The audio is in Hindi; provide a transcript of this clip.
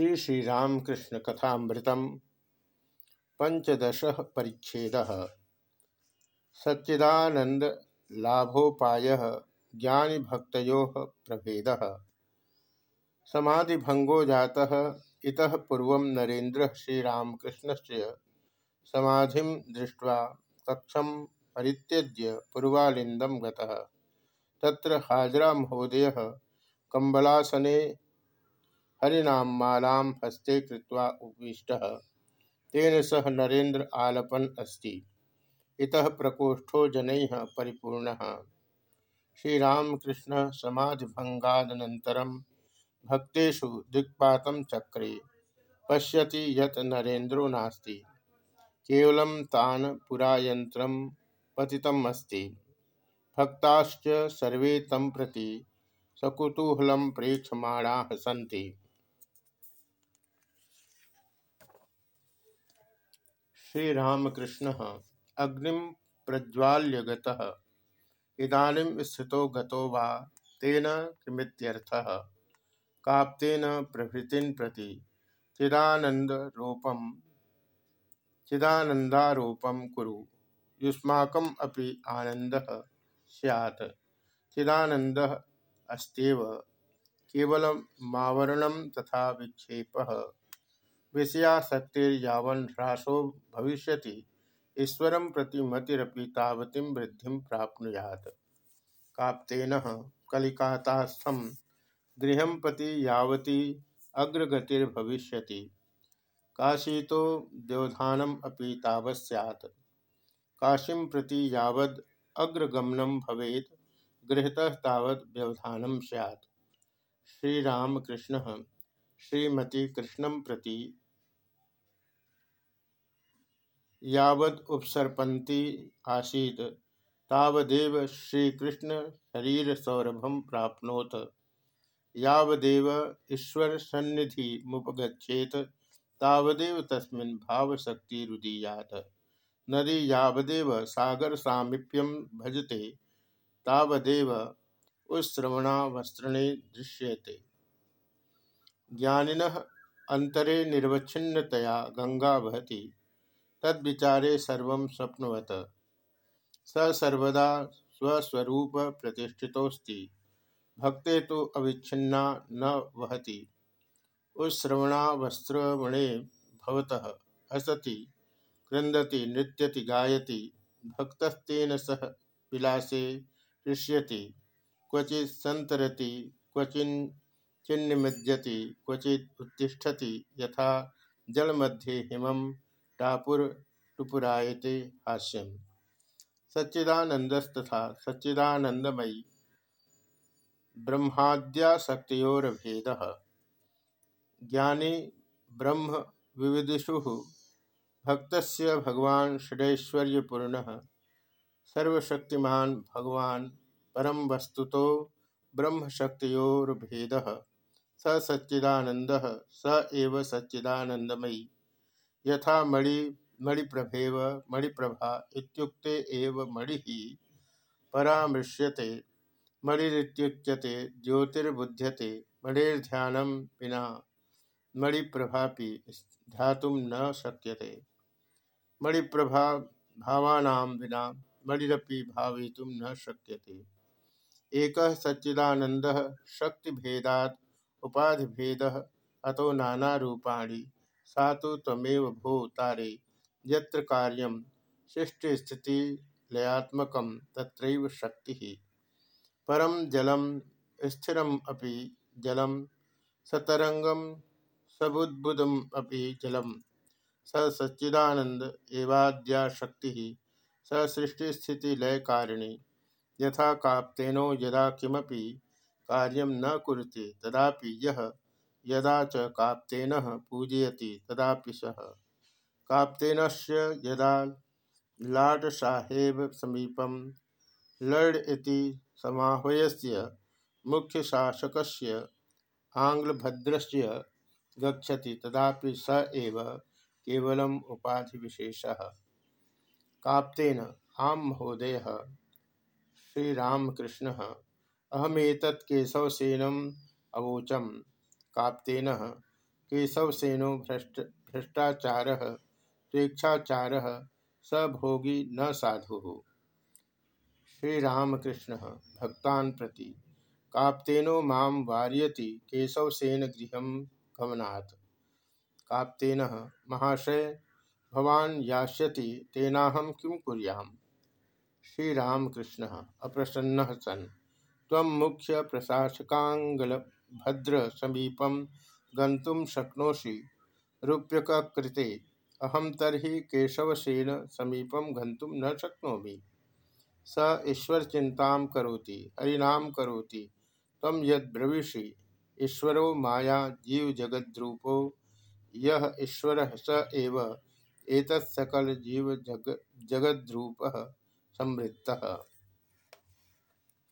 श्री श्री श्रीरामकृष्ण कथामृतम पंचदश परिच्छेद। सच्चिदानंद लाभोपाय ज्ञानी भक्त प्रभेद। समाधिभंगो जाता इत पूर्व नरेन्द्र श्रीरामकृष्ण से समाधि दृष्ट्वा कक्षम परित्यज्य पूर्वालिंदम गत्र हाजरा महोदय कंबलासने हरिनाम मालां हस्ते कृत्वा उपविष्टः तेन सह नरेन्द्र आलपन अस्ति। इतः प्रकोष्ठो जनैः परिपूर्णः। श्रीरामकृष्ण समाधिभंगादनन्तरं भक्तेषु दिक्पातं चक्रे पश्यति यत् नरेन्द्रो नास्ति। केवलं तान् पुरायन्त्रं पतितम् अस्ति। भक्ताश्च सर्वे तं प्रति सकुतूहलं प्रेक्षमाणाः सन्ति। श्रीरामकृष्ण अग्नि प्रज्वाल्य इदानीं स्थितो गतो वा? तेन किमित्यर्थः? काप्तेन प्रभृतिन प्रति चिदानन्दरूपं चिदानन्दारूपं कुरु। युष्माकम् अपि आनन्दः स्यात्। चिदानन्दः अस्त्येव। केवलमावरणं तथा विक्षेपः। विषयासक्तिर्यावन् ह्रासो भविष्य ईश्वर प्रति मतिरपि तावतीं वृद्धि प्राप्नुयात्। काप्तेन कलिकातास्थं गृह प्रति यावती अग्रगतिर्भविष्यति। काशी तो द्योधानम अपि तावत् काशीं प्रति यावद् अग्रगमनं भवेत्, गृहतः व्यवधानं स्यात्। श्रीरामकृष्णः श्रीमती कृष्णं प्रति यावद उपसर्पन्ती आसीत्। तावदेव श्रीकृष्ण शरीर सौरभम प्राप्नोत। यावदेव ईश्वर सन्निधि मुपगछेत तावदेव तस्मिन् भावशक्ति रुदीयात नदी यावदेव सागर सामीप्यम भजते। तावदेव वस्त्रणे दृश्यते। ज्ञानिनः अंतरे निर्वच्छिन्नतया गंगा वहति। तद्विचारे सर्व स्वप्नवत स सर्वदा स्वस्वरूप प्रतिष्ठितोस्ति भक्ते तो अविच्छिन्ना न वहति। उश्रवणावस्त्रवणे भवतः हसति क्रंदति नृत्यति, गायति, भक्तस्तेन सह विलासे क्वचि संतरति क्वचिन चिन्निमज्जति क्वचि उत्तिष्ठति, यथा जलमध्ये हिमं टापुर टुपुरायते हास्यम सच्चिदानंदस्तथा सच्चिदानंदमयी ब्रह्माद्याशक्तिरभेद ज्ञानी ब्रह्म विविदिषु भक्त भगवान षडैश्वर्यपूर्ण सर्वशक्तिमान भगवान परम वस्तुतो ब्रह्मशक्तिरभेद स सच्चिदानंद स एव सच्चिदानंदमयी। यथा मणि, मणिप्रभेव मणिप्रभा इत्युक्ते एव मणि परामृश्यते, मणिरित्युच्यते, ज्योतिर्बुध्यते, मणिर्ध्यानं विना मणिप्रभापि ध्यातुं न शक्यते। मणिप्रभा भावानां विना मणिरपि भावयितुं न शक्यते। एक सच्चिदानंद शक्तिभेदात् उपाधिभेदः अतो नाना रूपाणि सा तो तमेव भो तारे यत्र कार्यम सृष्टि स्थिति लयात्मक तत्रैव शक्ति। परम जलम स्थिरम अपि जलम सतरंगम सबुद्बुदम अपि जलम स सच्चिदानंद एवाद्या शक्ति स सृष्टि स्थिति लय कारिणी यथा काप्तेनो यदा किमपि कार्यम न कुरुते, तदापि यह यदा च काप्तेन पूजयति, तदापि सः। काप्तेन यदा लाड साहेब समीपम लर्ड इति समाह्वयस्य मुख्यशासकस्य आङ्ग्लभद्रस्य गच्छति, तदापि स एव केवलम् उपाधिविशेषः। काप्तेन, आम महोदय, श्रीरामकृष्ण। अहमेतत् केशवसेनम् अवोचम। काप्तेन केशवसेनो भ्रष्ट, भ्रष्टाचार, स्वेच्छाचार सभोगी न साधु। श्रीरामकृष्ण भक्तान प्रति। काप्तेनो माम वार्यति केशवसेन गृह गमनात्। काप्तेन महाशय, भवान यास्यति तेनाहम किं कुर्याम? श्रीरामकृष्ण अप्रसन्न सन। मुख्य प्रशासकांगल भद्र समीपम गंतुम शक्नोषि। रूप्यक कृते अहम तरी केशवसेन समीपम गंतुम न शक्नोमि। स ईश्वर चिंता करोति हरिनाम करोति तम यद ब्रवीषि, ईश्वरो माया जीव जगद्रूपो यह ईश्वर स एव एतत् सकल जीव जग जगद्रूप, समृद्ध।